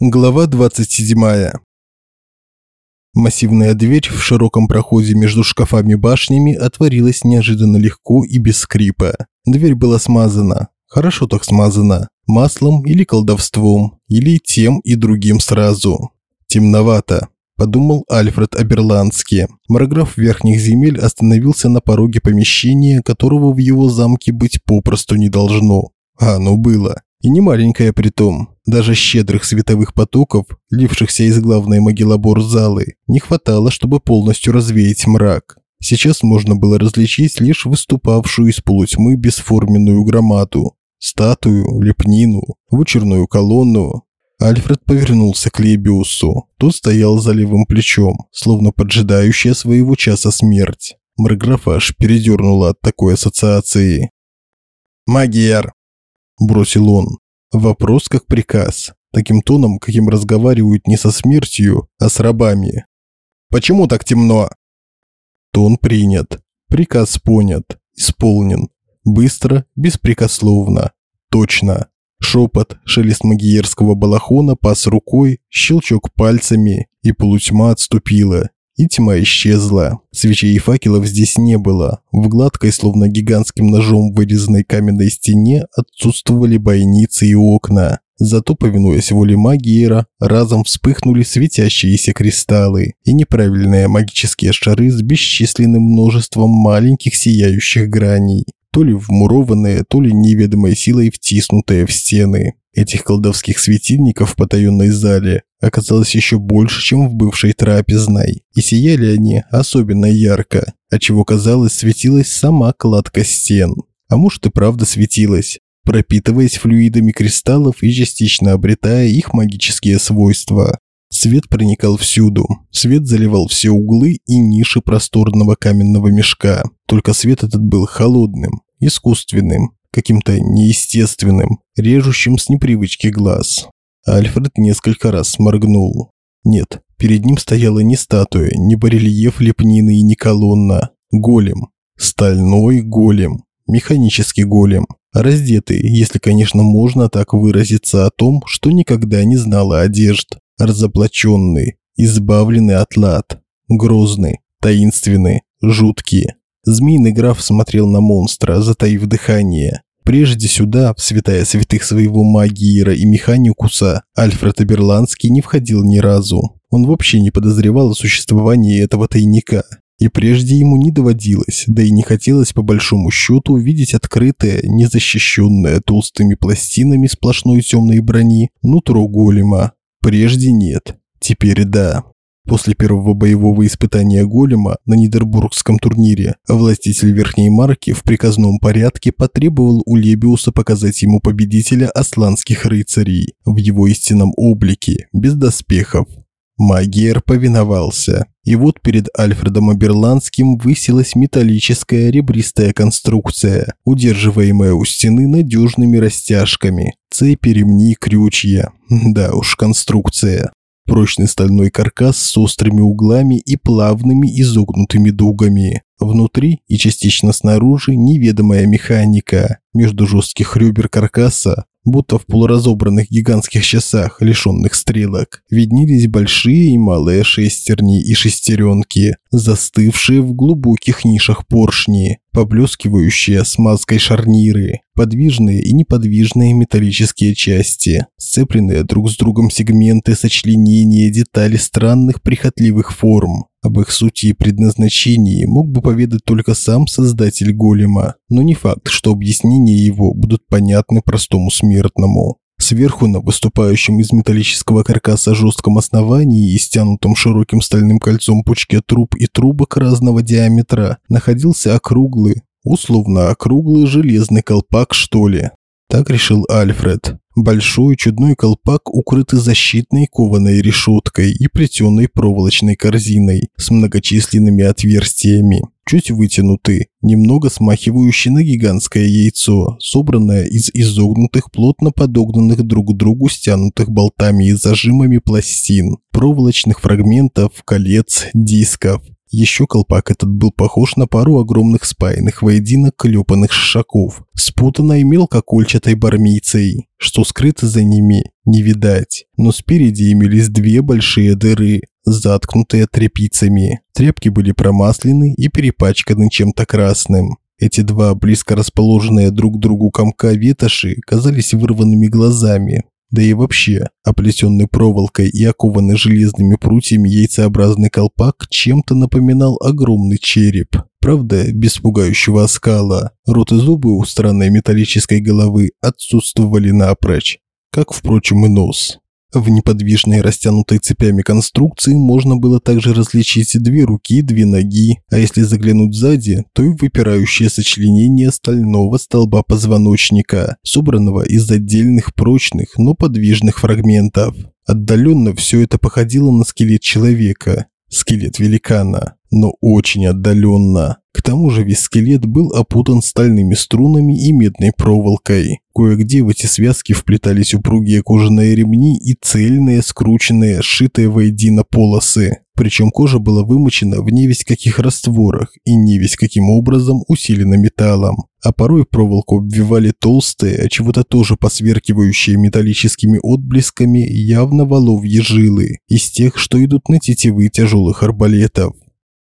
Глава 27. Массивная дверь в широком проходе между шкафами-башнями отворилась неожиданно легко и без скрипа. Дверь была смазана. Хорошо так смазана. Маслом или колдовством, или тем и другим сразу. Темновато, подумал Альфред Аберландский. Марграф верхних земель остановился на пороге помещения, которого в его замке быть попросту не должно. А оно было. И не маленькое притом. Даже щедрых световых потоков, лившихся из главной могилобор залы, не хватало, чтобы полностью развеять мрак. Сейчас можно было различить лишь выступавшую из полутьмы бесформенную громаду, статую, лепнину, вычерную колонну. Альфред повернулся к Лебиусу. Тот стоял за левым плечом, словно поджидающая своего часа смерть. Марграфа аж передернула от такой ассоциации. «Магиер!» – бросил он. Вопрос как приказ, таким тоном, каким разговаривают не со смертью, а с рабами. «Почему так темно?» Тон принят, приказ понят, исполнен. Быстро, беспрекословно, точно. Шепот, шелест магиерского балахона пас рукой, щелчок пальцами, и полутьма отступила, и тьма исчезла. Свечей и факелов здесь не было. В гладкой, словно гигантским ножом вырезанной каменной стене отсутствовали бойницы и окна. Зато, повинуясь воле магиера, разом вспыхнули светящиеся кристаллы и неправильные магические шары с бесчисленным множеством маленьких сияющих граней, то ли вмурованные, то ли неведомой силой втиснутые в стены. Этих колдовских светильников в потаенной зале оказалось еще больше, чем в бывшей трапезной, и сияли они особенно ярко, отчего казалось светилась сама кладка стен. А может и правда светилась, пропитываясь флюидами кристаллов и частично обретая их магические свойства. Свет проникал всюду. Свет заливал все углы и ниши просторного каменного мешка. Только свет этот был холодным, искусственным, каким-то неестественным, режущим с непривычки глаз. Альфред несколько раз моргнул. Нет, перед ним стояла не статуя, не барельеф лепнины и не колонна. Голем. Стальной голем. Механический голем. Раздетый, если, конечно, можно так выразиться о том, что никогда не знала одежд. Разоблаченный, избавленный от лад. Грозный, таинственный, жуткий. Змеиный граф смотрел на монстра, затаив дыхание. Прежде сюда, в святая святых своего магиера и механикуса, Альфред Аберландский не входил ни разу. Он вообще не подозревал о существовании этого тайника. И прежде ему не доводилось, да и не хотелось по большому счету видеть открытое, незащищенное толстыми пластинами сплошной темной брони нутро голема. Прежде нет, теперь да. После первого боевого испытания голема на Нидербургском турнире властитель Верхней Марки в приказном порядке потребовал у Лебиуса показать ему победителя асланских рыцарей в его истинном облике, без доспехов. Магер повиновался. И вот перед Альфредом Аберландским высилась металлическая ребристая конструкция, удерживаемая у стены надежными растяжками. Цепи, ремни, крючья. Да уж, конструкция прочный стальной каркас с острыми углами и плавными изогнутыми дугами. Внутри и частично снаружи неведомая механика. Между жестких ребер каркаса будто в полуразобранных гигантских часах, лишенных стрелок, виднелись большие и малые шестерни и шестеренки, застывшие в глубоких нишах поршни, поблескивающие смазкой шарниры, подвижные и неподвижные металлические части, сцепленные друг с другом сегменты сочленения детали странных прихотливых форм. Об их сути и предназначении мог бы поведать только сам создатель голема, но не факт, что объяснения его будут понятны простому смертному. Сверху на выступающем из металлического каркаса жестком основании и стянутом широким стальным кольцом пучке труб и трубок разного диаметра находился округлый, условно округлый железный колпак, что ли. Так решил Альфред. Большой чудной колпак, укрытый защитной кованой решеткой и плетеной проволочной корзиной с многочисленными отверстиями, чуть вытянутый, немного смахивающий на гигантское яйцо, собранное из изогнутых, плотно подогнанных друг к другу стянутых болтами и зажимами пластин, проволочных фрагментов, колец, дисков. Еще колпак этот был похож на пару огромных спаянных воедино клепанных шишаков, спутанной мелкокольчатой бармицей. Что скрыто за ними, не видать. Но спереди имелись две большие дыры, заткнутые тряпицами. Тряпки были промаслены и перепачканы чем-то красным. Эти два близко расположенные друг к другу комка ветоши казались вырванными глазами. Да и вообще, оплетенный проволокой и окованный железными прутьями яйцеобразный колпак чем-то напоминал огромный череп. Правда, без пугающего оскала. Рот и зубы у странной металлической головы отсутствовали напрочь. Как, впрочем, и нос. В неподвижной растянутой цепями конструкции можно было также различить две руки, две ноги, а если заглянуть сзади, то и выпирающее сочленение стального столба позвоночника, собранного из отдельных прочных, но подвижных фрагментов. Отдаленно все это походило на скелет человека, скелет великана, но очень отдаленно. К тому же весь скелет был опутан стальными струнами и медной проволокой. Кое-где в эти связки вплетались упругие кожаные ремни и цельные, скрученные, сшитые воедино полосы. Причем кожа была вымочена в невесть каких растворах и невесть каким образом усилена металлом. А порой проволоку обвивали толстые, а чего-то тоже посверкивающие металлическими отблесками явно воловьи жилы, из тех, что идут на тетивы тяжелых арбалетов.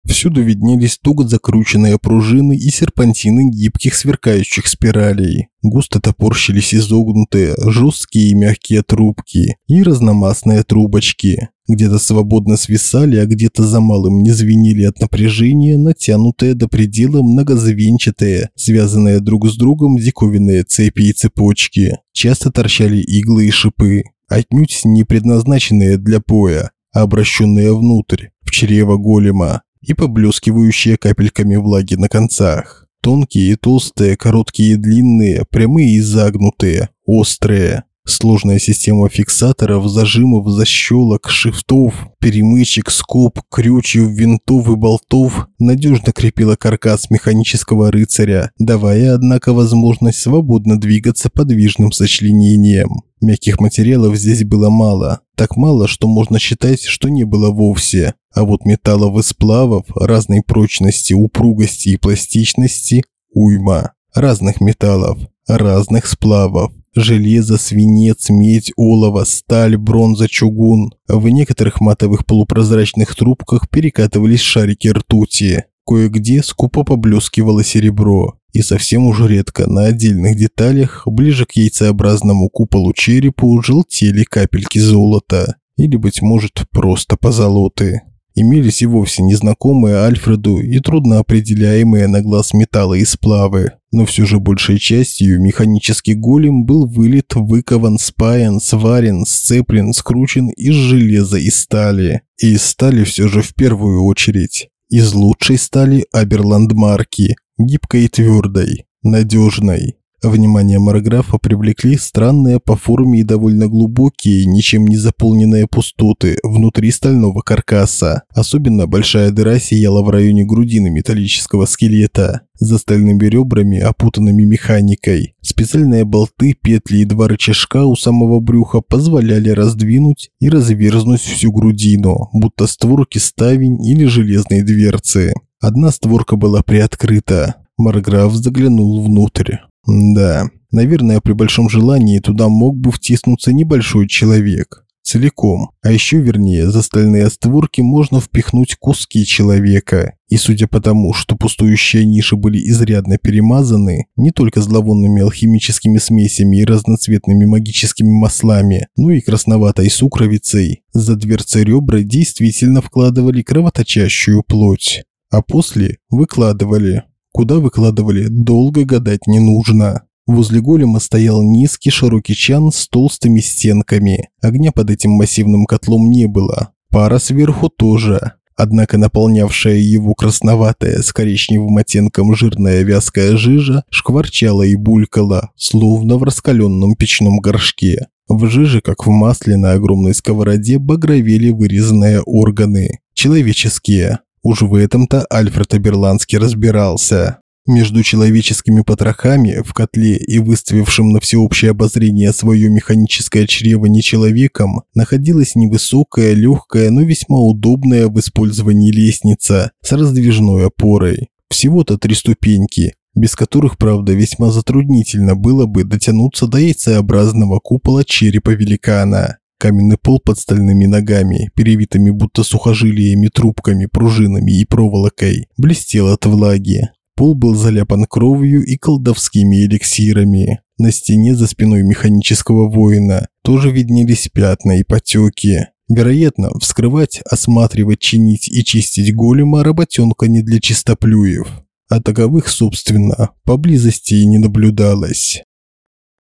Всюду виднелись туго закрученные пружины и серпантины гибких сверкающих спиралей. Густо топорщились изогнутые, жесткие и мягкие трубки и разномастные трубочки. Где-то свободно свисали, а где-то за малым не звенели от напряжения натянутые до предела многозвенчатые, связанные друг с другом диковинные цепи и цепочки. Часто торчали иглы и шипы, отнюдь не предназначенные для поя, а обращенные внутрь, в чрево голема и поблескивающие капельками влаги на концах. Тонкие и толстые, короткие и длинные, прямые и загнутые, острые. Сложная система фиксаторов, зажимов, защелок, шифтов, перемычек, скоб, крючев, винтов и болтов надежно крепила каркас механического рыцаря, давая, однако, возможность свободно двигаться подвижным сочленением. Мягких материалов здесь было мало, так мало, что можно считать, что не было вовсе. А вот металлов и сплавов разной прочности, упругости и пластичности уйма. Разных металлов, разных сплавов. Железо, свинец, медь, олово, сталь, бронза, чугун. В некоторых матовых полупрозрачных трубках перекатывались шарики ртути. Кое-где скупо поблескивало серебро. И совсем уж редко на отдельных деталях, ближе к яйцеобразному куполу черепу, желтели капельки золота. Или, быть может, просто позолоты имелись и вовсе незнакомые Альфреду и трудно определяемые на глаз металлы и сплавы. Но все же большей частью механический голем был вылит, выкован, спаян, сварен, сцеплен, скручен из железа и стали. И из стали все же в первую очередь. Из лучшей стали Аберландмарки, гибкой и твердой, надежной. Внимание Марграфа привлекли странные по форме и довольно глубокие, ничем не заполненные пустоты внутри стального каркаса. Особенно большая дыра сияла в районе грудины металлического скелета. За стальными ребрами, опутанными механикой. Специальные болты, петли и два рычажка у самого брюха позволяли раздвинуть и разверзнуть всю грудину, будто створки ставень или железные дверцы. Одна створка была приоткрыта. Марграф заглянул внутрь. Да, наверное, при большом желании туда мог бы втиснуться небольшой человек. Целиком. А еще вернее, за стальные створки можно впихнуть куски человека. И судя по тому, что пустующие ниши были изрядно перемазаны, не только зловонными алхимическими смесями и разноцветными магическими маслами, но и красноватой сукровицей, за дверцы ребра действительно вкладывали кровоточащую плоть. А после выкладывали. Куда выкладывали, долго гадать не нужно. Возле голема стоял низкий широкий чан с толстыми стенками. Огня под этим массивным котлом не было. Пара сверху тоже. Однако наполнявшая его красноватая с коричневым оттенком жирная вязкая жижа шкварчала и булькала, словно в раскаленном печном горшке. В жиже, как в масле на огромной сковороде, багровели вырезанные органы. Человеческие. Уж в этом-то Альфред Аберландский разбирался. Между человеческими потрохами в котле и выставившим на всеобщее обозрение свое механическое чрево нечеловеком находилась невысокая, легкая, но весьма удобная в использовании лестница с раздвижной опорой. Всего-то три ступеньки, без которых, правда, весьма затруднительно было бы дотянуться до яйцеобразного купола черепа великана. Каменный пол под стальными ногами, перевитыми будто сухожилиями, трубками, пружинами и проволокой, блестел от влаги. Пол был заляпан кровью и колдовскими эликсирами. На стене за спиной механического воина тоже виднелись пятна и потеки. Вероятно, вскрывать, осматривать, чинить и чистить голема работенка не для чистоплюев. А таковых, собственно, поблизости и не наблюдалось.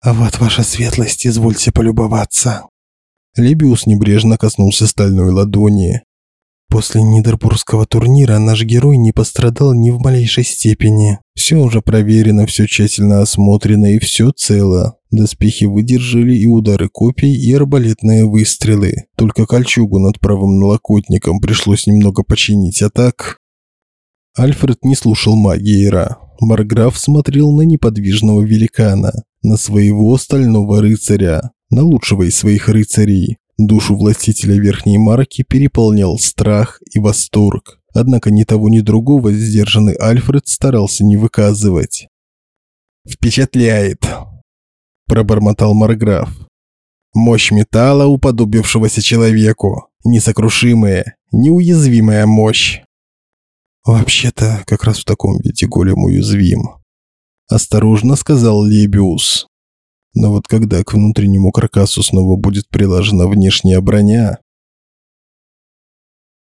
«А вот ваша светлость, извольте полюбоваться». Лебиус небрежно коснулся стальной ладони. После Нидербургского турнира наш герой не пострадал ни в малейшей степени. Все уже проверено, все тщательно осмотрено и все цело. Доспехи выдержали и удары копий, и арбалетные выстрелы. Только кольчугу над правым налокотником пришлось немного починить, а так... Альфред не слушал Магиера. Марграф смотрел на неподвижного великана, на своего стального рыцаря, на лучшего из своих рыцарей, Душу властителя Верхней Марки переполнял страх и восторг. Однако ни того, ни другого сдержанный Альфред старался не выказывать. «Впечатляет!» – пробормотал Марграф. «Мощь металла, уподобившегося человеку. Несокрушимая, неуязвимая мощь». «Вообще-то, как раз в таком виде голем уязвим», – осторожно сказал Лебиус. Но вот когда к внутреннему каркасу снова будет приложена внешняя броня,